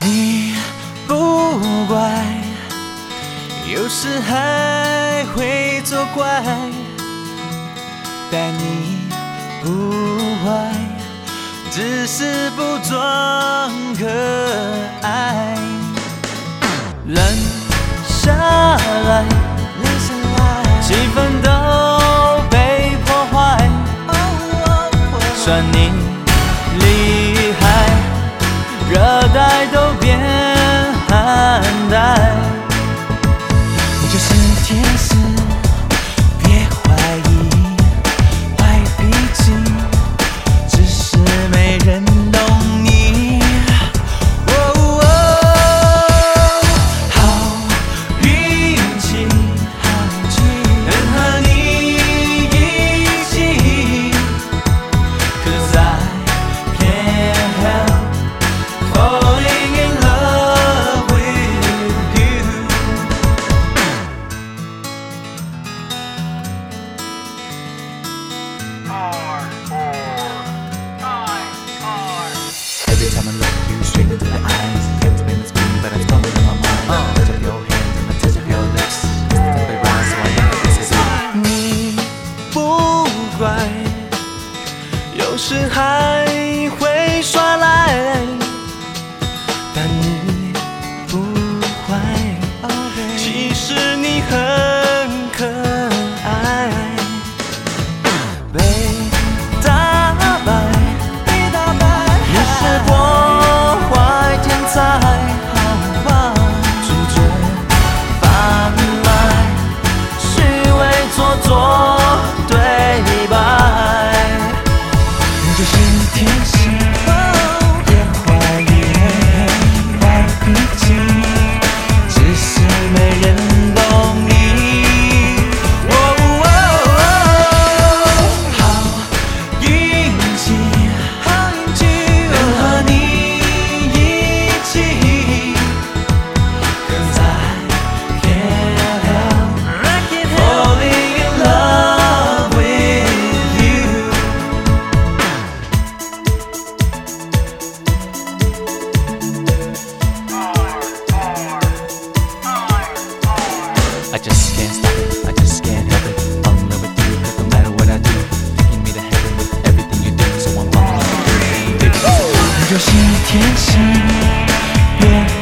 你不乖，有时还会作怪，但你不坏，只是不装乖。气氛都被破坏算你厉害热带都变寒带。你就是天使。乖有时还会耍赖。游戏天使，别。